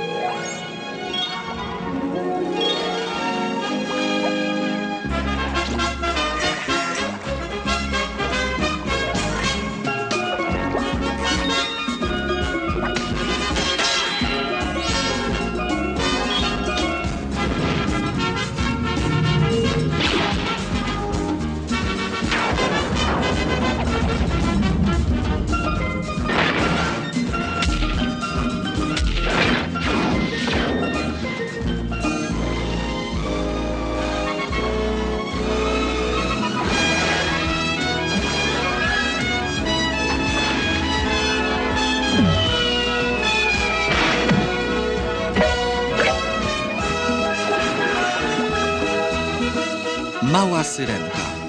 Yeah. Mała Syrenka.